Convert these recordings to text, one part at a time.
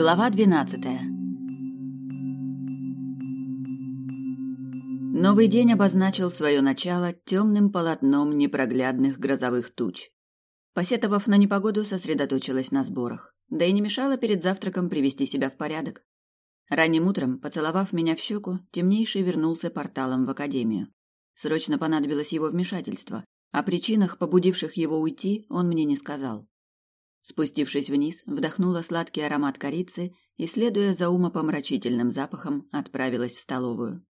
Глава двенадцатая. Новый день обозначил свое начало темным полотном непроглядных грозовых туч. Посетовав на непогоду, сосредоточилась на сборах. Да и не мешало перед завтраком привести себя в порядок. Ранним утром, поцеловав меня в щеку, темнейший вернулся порталом в академию. Срочно понадобилось его вмешательство. О причинах, побудивших его уйти, он мне не сказал. Спустившись вниз, вдохнула сладкий аромат корицы и, следуя за умопомрачительным запахом, отправилась в столовую.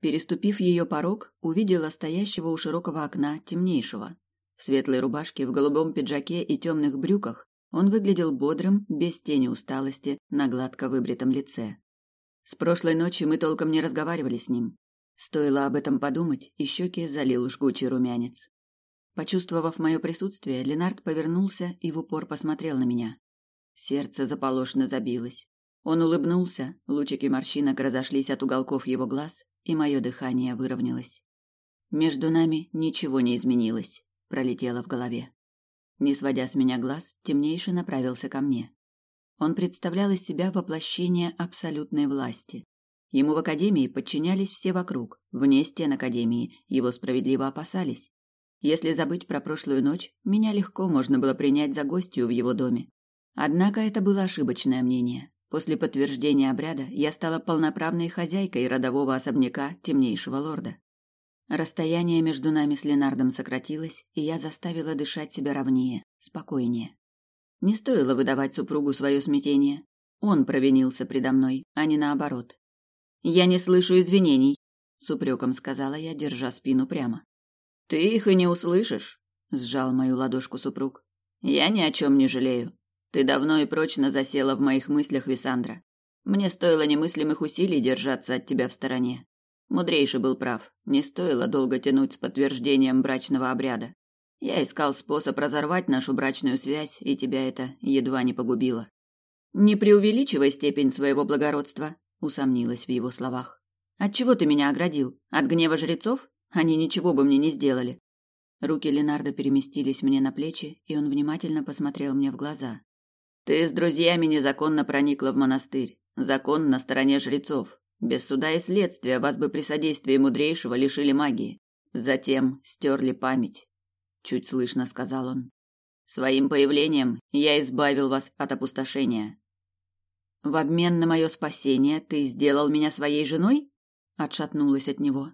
Переступив ее порог, увидела стоящего у широкого окна темнейшего. В светлой рубашке, в голубом пиджаке и темных брюках он выглядел бодрым, без тени усталости, на гладко выбритом лице. С прошлой ночи мы толком не разговаривали с ним. Стоило об этом подумать, и щеки залил жгучий румянец. Почувствовав мое присутствие, Ленард повернулся и в упор посмотрел на меня. Сердце заполошно забилось. Он улыбнулся, лучики морщинок разошлись от уголков его глаз, и мое дыхание выровнялось. Между нами ничего не изменилось, пролетело в голове. Не сводя с меня глаз, темнейший направился ко мне. Он представлял из себя воплощение абсолютной власти. Ему в академии подчинялись все вокруг, вне стен академии, его справедливо опасались. Если забыть про прошлую ночь, меня легко можно было принять за гостью в его доме. Однако это было ошибочное мнение. После подтверждения обряда я стала полноправной хозяйкой родового особняка темнейшего лорда. Расстояние между нами с Ленардом сократилось, и я заставила дышать себя ровнее, спокойнее. Не стоило выдавать супругу свое смятение. Он провинился предо мной, а не наоборот. «Я не слышу извинений», — с упреком сказала я, держа спину прямо. Ты их и не услышишь, сжал мою ладошку супруг. Я ни о чем не жалею. Ты давно и прочно засела в моих мыслях, Висандра. Мне стоило немыслимых усилий держаться от тебя в стороне. Мудрейший был прав. Не стоило долго тянуть с подтверждением брачного обряда. Я искал способ разорвать нашу брачную связь, и тебя это едва не погубило. Не преувеличивай степень своего благородства, усомнилась в его словах. От чего ты меня оградил? От гнева жрецов? Они ничего бы мне не сделали. Руки Ленарда переместились мне на плечи, и он внимательно посмотрел мне в глаза. Ты с друзьями незаконно проникла в монастырь. Закон на стороне жрецов. Без суда и следствия вас бы при содействии мудрейшего лишили магии. Затем стерли память. Чуть слышно сказал он. Своим появлением я избавил вас от опустошения. В обмен на мое спасение ты сделал меня своей женой? Отшатнулась от него.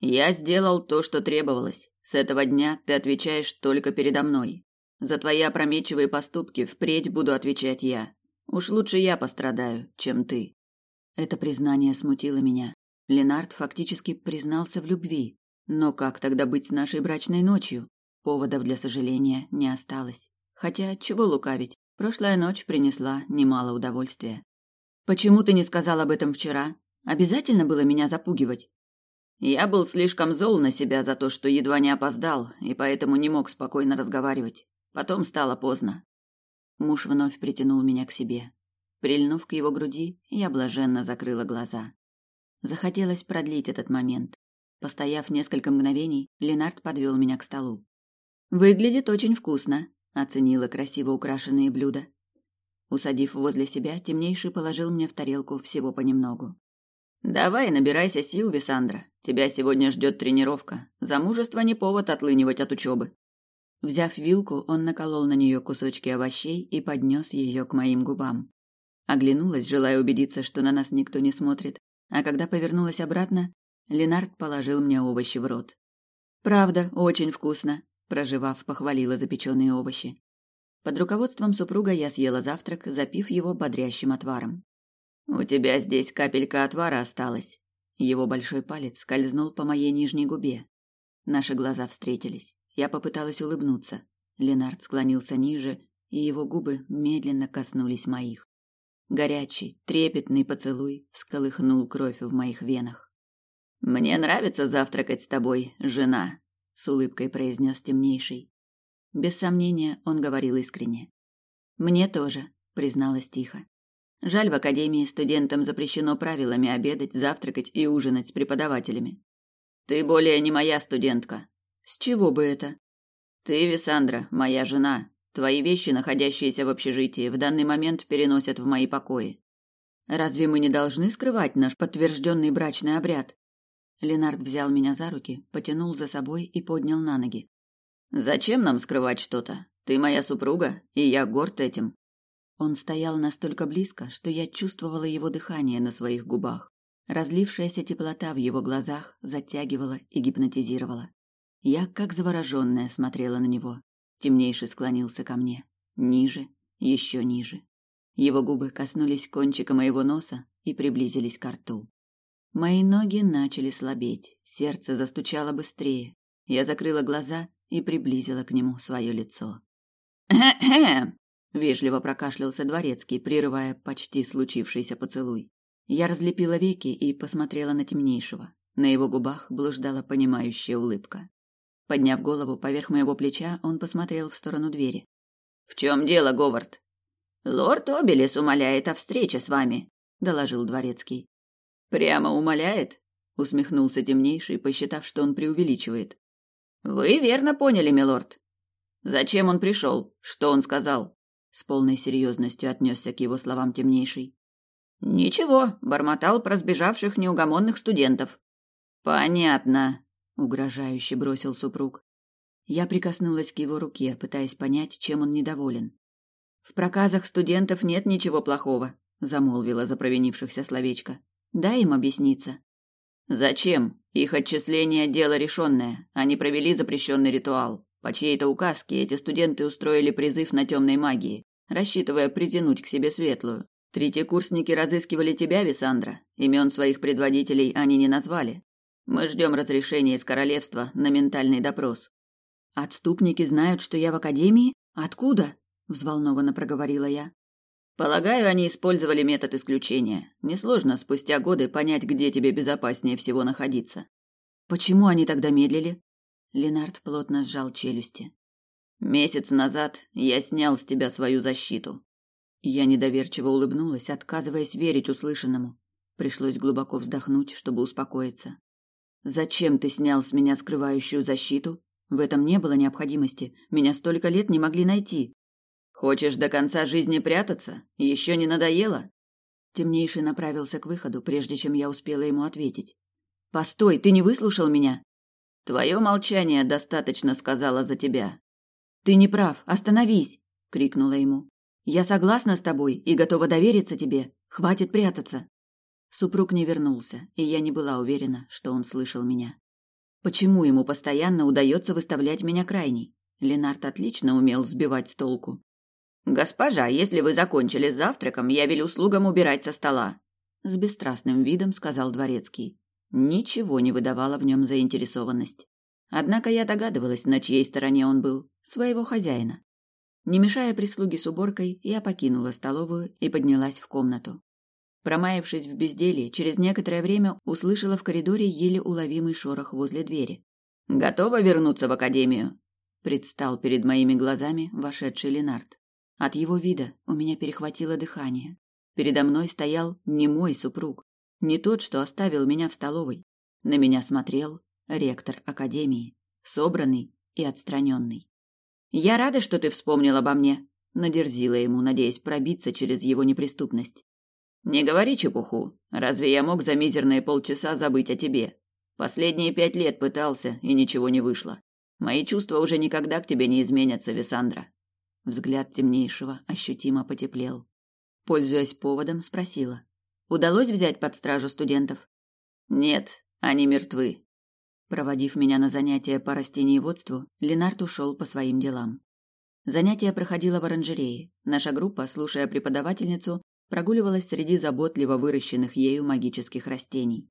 Я сделал то, что требовалось. С этого дня ты отвечаешь только передо мной. За твои опрометчивые поступки впредь буду отвечать я. Уж лучше я пострадаю, чем ты. Это признание смутило меня. Ленард фактически признался в любви. Но как тогда быть с нашей брачной ночью? Поводов для сожаления не осталось. Хотя, чего лукавить, прошлая ночь принесла немало удовольствия. Почему ты не сказал об этом вчера? Обязательно было меня запугивать? Я был слишком зол на себя за то, что едва не опоздал, и поэтому не мог спокойно разговаривать. Потом стало поздно. Муж вновь притянул меня к себе. Прильнув к его груди, я блаженно закрыла глаза. Захотелось продлить этот момент. Постояв несколько мгновений, Ленард подвел меня к столу. «Выглядит очень вкусно», — оценила красиво украшенные блюда. Усадив возле себя, темнейший положил мне в тарелку всего понемногу. Давай, набирайся сил, Висандра. Тебя сегодня ждет тренировка. Замужество не повод отлынивать от учебы. Взяв вилку, он наколол на нее кусочки овощей и поднес ее к моим губам. Оглянулась, желая убедиться, что на нас никто не смотрит, а когда повернулась обратно, Ленард положил мне овощи в рот. Правда, очень вкусно, проживав, похвалила запеченные овощи. Под руководством супруга я съела завтрак, запив его бодрящим отваром. У тебя здесь капелька отвара осталась. Его большой палец скользнул по моей нижней губе. Наши глаза встретились. Я попыталась улыбнуться. Ленард склонился ниже, и его губы медленно коснулись моих. Горячий, трепетный поцелуй всколыхнул кровь в моих венах. Мне нравится завтракать с тобой, жена, с улыбкой произнес темнейший. Без сомнения, он говорил искренне. Мне тоже, призналась тихо. Жаль, в академии студентам запрещено правилами обедать, завтракать и ужинать с преподавателями. Ты более не моя студентка. С чего бы это? Ты, Висандра, моя жена. Твои вещи, находящиеся в общежитии, в данный момент переносят в мои покои. Разве мы не должны скрывать наш подтвержденный брачный обряд? Ленард взял меня за руки, потянул за собой и поднял на ноги. Зачем нам скрывать что-то? Ты моя супруга, и я горд этим. Он стоял настолько близко, что я чувствовала его дыхание на своих губах. Разлившаяся теплота в его глазах затягивала и гипнотизировала. Я, как завороженная, смотрела на него. Темнейший склонился ко мне. Ниже, еще ниже. Его губы коснулись кончика моего носа и приблизились к рту. Мои ноги начали слабеть, сердце застучало быстрее. Я закрыла глаза и приблизила к нему свое лицо. «Хе-хе!» — вежливо прокашлялся дворецкий, прерывая почти случившийся поцелуй. Я разлепила веки и посмотрела на темнейшего. На его губах блуждала понимающая улыбка. Подняв голову поверх моего плеча, он посмотрел в сторону двери. «В чем дело, Говард?» «Лорд Обелес умоляет о встрече с вами», — доложил дворецкий. «Прямо умоляет?» — усмехнулся темнейший, посчитав, что он преувеличивает. «Вы верно поняли, милорд. Зачем он пришел? Что он сказал?» С полной серьезностью отнесся к его словам темнейший. «Ничего, бормотал про сбежавших неугомонных студентов». «Понятно», — угрожающе бросил супруг. Я прикоснулась к его руке, пытаясь понять, чем он недоволен. В проказах студентов нет ничего плохого, замолвила за провинившихся словечко. Дай им объясниться. Зачем? Их отчисление дело решенное. Они провели запрещенный ритуал. По чьей-то указке эти студенты устроили призыв на темной магии, рассчитывая притянуть к себе светлую. Третьекурсники разыскивали тебя, Висандра. Имен своих предводителей они не назвали. Мы ждем разрешения из королевства на ментальный допрос. Отступники знают, что я в академии? Откуда? взволнованно проговорила я. Полагаю, они использовали метод исключения. Несложно спустя годы понять, где тебе безопаснее всего находиться. Почему они тогда медлили? Ленард плотно сжал челюсти. Месяц назад я снял с тебя свою защиту. Я недоверчиво улыбнулась, отказываясь верить услышанному. Пришлось глубоко вздохнуть, чтобы успокоиться. Зачем ты снял с меня скрывающую защиту? В этом не было необходимости. Меня столько лет не могли найти. Хочешь до конца жизни прятаться? Еще не надоело? Темнейший направился к выходу, прежде чем я успела ему ответить. Постой, ты не выслушал меня? Твое молчание достаточно сказала за тебя. Ты не прав, остановись, крикнула ему. Я согласна с тобой и готова довериться тебе. Хватит прятаться. Супруг не вернулся, и я не была уверена, что он слышал меня. Почему ему постоянно удается выставлять меня крайней? Ленард отлично умел сбивать с толку. «Госпожа, если вы закончили с завтраком, я велю слугам убирать со стола», — с бесстрастным видом сказал дворецкий. Ничего не выдавало в нем заинтересованность. Однако я догадывалась, на чьей стороне он был, своего хозяина. Не мешая прислуге с уборкой, я покинула столовую и поднялась в комнату. Промаявшись в безделье, через некоторое время услышала в коридоре еле уловимый шорох возле двери. «Готова вернуться в академию?» предстал перед моими глазами вошедший Ленард. От его вида у меня перехватило дыхание. Передо мной стоял не мой супруг, не тот, что оставил меня в столовой. На меня смотрел ректор академии, собранный и отстраненный. «Я рада, что ты вспомнил обо мне», — надерзила ему, надеясь пробиться через его неприступность. «Не говори чепуху. Разве я мог за мизерные полчаса забыть о тебе? Последние пять лет пытался, и ничего не вышло. Мои чувства уже никогда к тебе не изменятся, Висандра. Взгляд темнейшего ощутимо потеплел. Пользуясь поводом, спросила. «Удалось взять под стражу студентов?» «Нет, они мертвы». Проводив меня на занятия по растениеводству, Ленард ушел по своим делам. Занятие проходило в оранжерее. Наша группа, слушая преподавательницу, прогуливалась среди заботливо выращенных ею магических растений.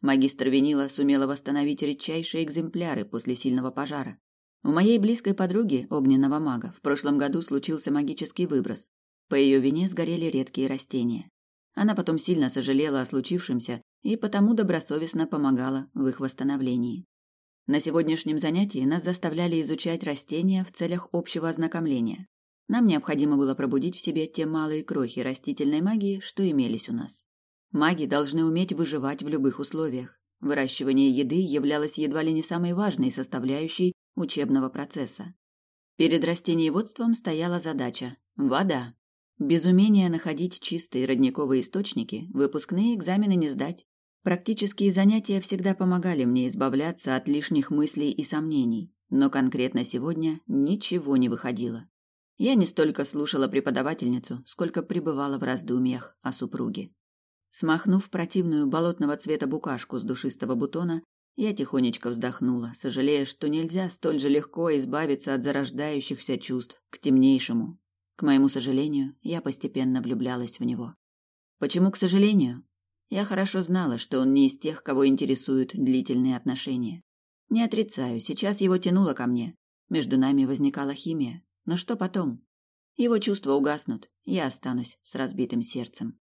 Магистр Винила сумела восстановить редчайшие экземпляры после сильного пожара. У моей близкой подруги, огненного мага, в прошлом году случился магический выброс. По ее вине сгорели редкие растения. Она потом сильно сожалела о случившемся и потому добросовестно помогала в их восстановлении. На сегодняшнем занятии нас заставляли изучать растения в целях общего ознакомления. Нам необходимо было пробудить в себе те малые крохи растительной магии, что имелись у нас. Маги должны уметь выживать в любых условиях. Выращивание еды являлось едва ли не самой важной составляющей учебного процесса. Перед растениеводством стояла задача – вода. Без умения находить чистые родниковые источники выпускные экзамены не сдать. Практические занятия всегда помогали мне избавляться от лишних мыслей и сомнений, но конкретно сегодня ничего не выходило. Я не столько слушала преподавательницу, сколько пребывала в раздумьях о супруге. Смахнув противную болотного цвета букашку с душистого бутона, я тихонечко вздохнула, сожалея, что нельзя столь же легко избавиться от зарождающихся чувств к темнейшему. К моему сожалению, я постепенно влюблялась в него. Почему к сожалению? Я хорошо знала, что он не из тех, кого интересуют длительные отношения. Не отрицаю, сейчас его тянуло ко мне. Между нами возникала химия. Но что потом? Его чувства угаснут, я останусь с разбитым сердцем.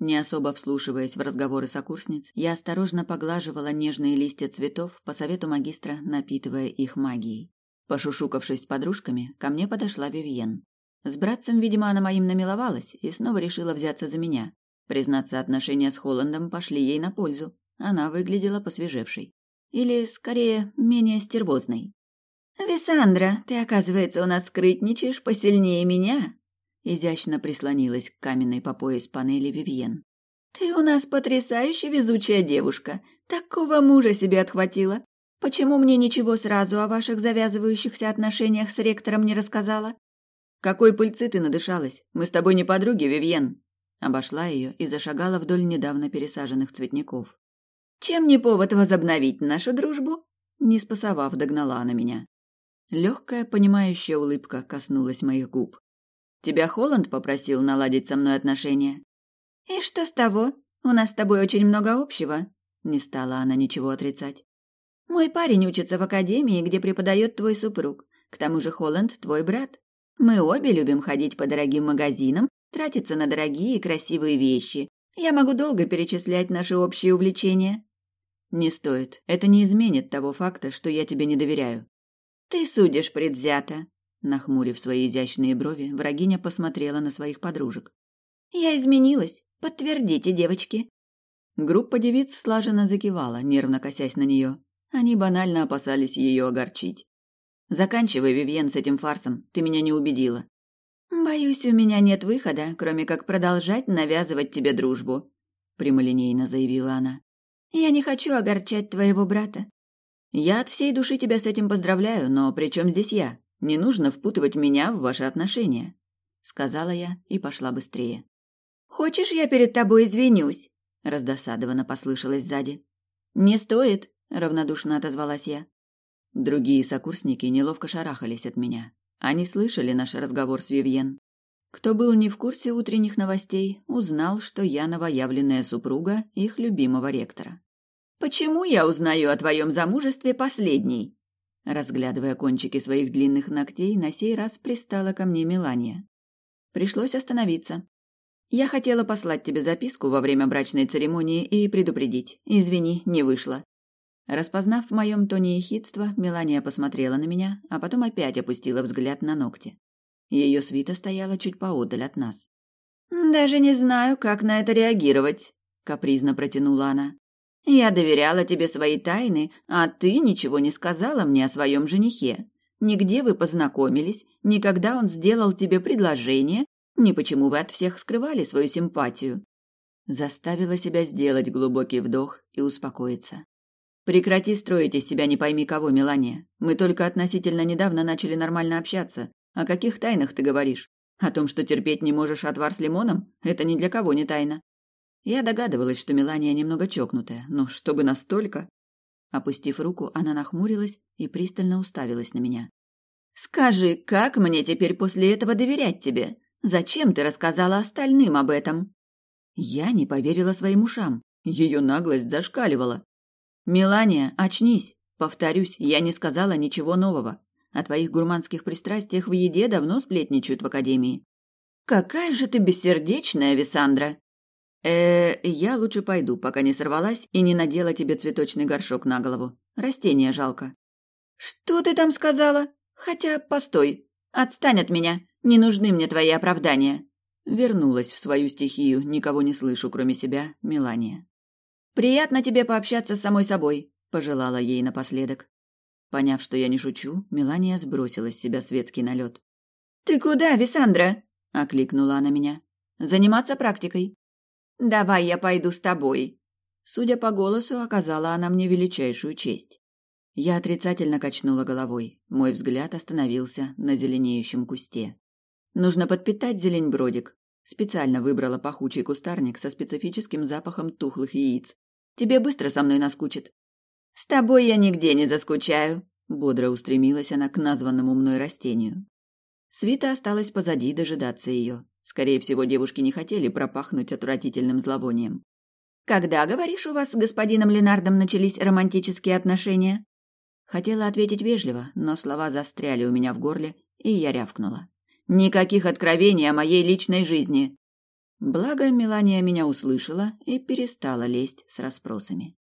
Не особо вслушиваясь в разговоры сокурсниц, я осторожно поглаживала нежные листья цветов, по совету магистра напитывая их магией. Пошушукавшись с подружками, ко мне подошла Вивьен. С братцем, видимо, она моим намиловалась и снова решила взяться за меня, Признаться, отношения с Холландом пошли ей на пользу. Она выглядела посвежевшей. Или, скорее, менее стервозной. «Висандра, ты, оказывается, у нас скрытничаешь посильнее меня?» Изящно прислонилась к каменной по пояс панели Вивьен. «Ты у нас потрясающе везучая девушка. Такого мужа себе отхватила. Почему мне ничего сразу о ваших завязывающихся отношениях с ректором не рассказала?» «Какой пыльцы ты надышалась? Мы с тобой не подруги, Вивьен», Обошла ее и зашагала вдоль недавно пересаженных цветников. «Чем не повод возобновить нашу дружбу?» Не спасовав, догнала она меня. Легкая, понимающая улыбка коснулась моих губ. «Тебя Холланд попросил наладить со мной отношения?» «И что с того? У нас с тобой очень много общего», — не стала она ничего отрицать. «Мой парень учится в академии, где преподает твой супруг. К тому же Холланд твой брат. Мы обе любим ходить по дорогим магазинам тратиться на дорогие и красивые вещи. Я могу долго перечислять наши общие увлечения. Не стоит. Это не изменит того факта, что я тебе не доверяю. Ты судишь предвзято. Нахмурив свои изящные брови, врагиня посмотрела на своих подружек. Я изменилась. Подтвердите, девочки. Группа девиц слаженно закивала, нервно косясь на нее. Они банально опасались ее огорчить. Заканчивай, Вивьен, с этим фарсом. Ты меня не убедила. «Боюсь, у меня нет выхода, кроме как продолжать навязывать тебе дружбу», — прямолинейно заявила она. «Я не хочу огорчать твоего брата». «Я от всей души тебя с этим поздравляю, но при чем здесь я? Не нужно впутывать меня в ваши отношения», — сказала я и пошла быстрее. «Хочешь, я перед тобой извинюсь?» — раздосадованно послышалось сзади. «Не стоит», — равнодушно отозвалась я. Другие сокурсники неловко шарахались от меня. Они слышали наш разговор с Вивьен. Кто был не в курсе утренних новостей, узнал, что я новоявленная супруга их любимого ректора. «Почему я узнаю о твоем замужестве последней?» Разглядывая кончики своих длинных ногтей, на сей раз пристала ко мне Мелания. Пришлось остановиться. «Я хотела послать тебе записку во время брачной церемонии и предупредить. Извини, не вышло. Распознав в моем тоне ехидство, Мелания посмотрела на меня, а потом опять опустила взгляд на ногти. Ее свита стояла чуть поодаль от нас. «Даже не знаю, как на это реагировать», — капризно протянула она. «Я доверяла тебе свои тайны, а ты ничего не сказала мне о своем женихе. Нигде вы познакомились, никогда он сделал тебе предложение, ни почему вы от всех скрывали свою симпатию». Заставила себя сделать глубокий вдох и успокоиться. Прекрати строить из себя не пойми кого, Мелания. Мы только относительно недавно начали нормально общаться. О каких тайнах ты говоришь? О том, что терпеть не можешь отвар с лимоном? Это ни для кого не тайна. Я догадывалась, что Мелания немного чокнутая, но чтобы настолько... Опустив руку, она нахмурилась и пристально уставилась на меня. «Скажи, как мне теперь после этого доверять тебе? Зачем ты рассказала остальным об этом?» Я не поверила своим ушам. Ее наглость зашкаливала. «Мелания, очнись! Повторюсь, я не сказала ничего нового. О твоих гурманских пристрастиях в еде давно сплетничают в академии». «Какая же ты бессердечная, Висандра!» э я лучше пойду, пока не сорвалась и не надела тебе цветочный горшок на голову. Растение жалко». «Что ты там сказала? Хотя, постой. Отстань от меня. Не нужны мне твои оправдания». Вернулась в свою стихию, никого не слышу, кроме себя, Мелания. «Приятно тебе пообщаться с самой собой», — пожелала ей напоследок. Поняв, что я не шучу, Мелания сбросила с себя светский налет. «Ты куда, Висандра?» — окликнула она меня. «Заниматься практикой». «Давай я пойду с тобой». Судя по голосу, оказала она мне величайшую честь. Я отрицательно качнула головой. Мой взгляд остановился на зеленеющем кусте. Нужно подпитать зеленьбродик. Специально выбрала пахучий кустарник со специфическим запахом тухлых яиц. Тебе быстро со мной наскучит. С тобой я нигде не заскучаю. Бодро устремилась она к названному мной растению. Свита осталась позади дожидаться ее. Скорее всего, девушки не хотели пропахнуть отвратительным зловонием. «Когда, говоришь, у вас с господином Ленардом начались романтические отношения?» Хотела ответить вежливо, но слова застряли у меня в горле, и я рявкнула. «Никаких откровений о моей личной жизни!» Благо, Мелания меня услышала и перестала лезть с расспросами.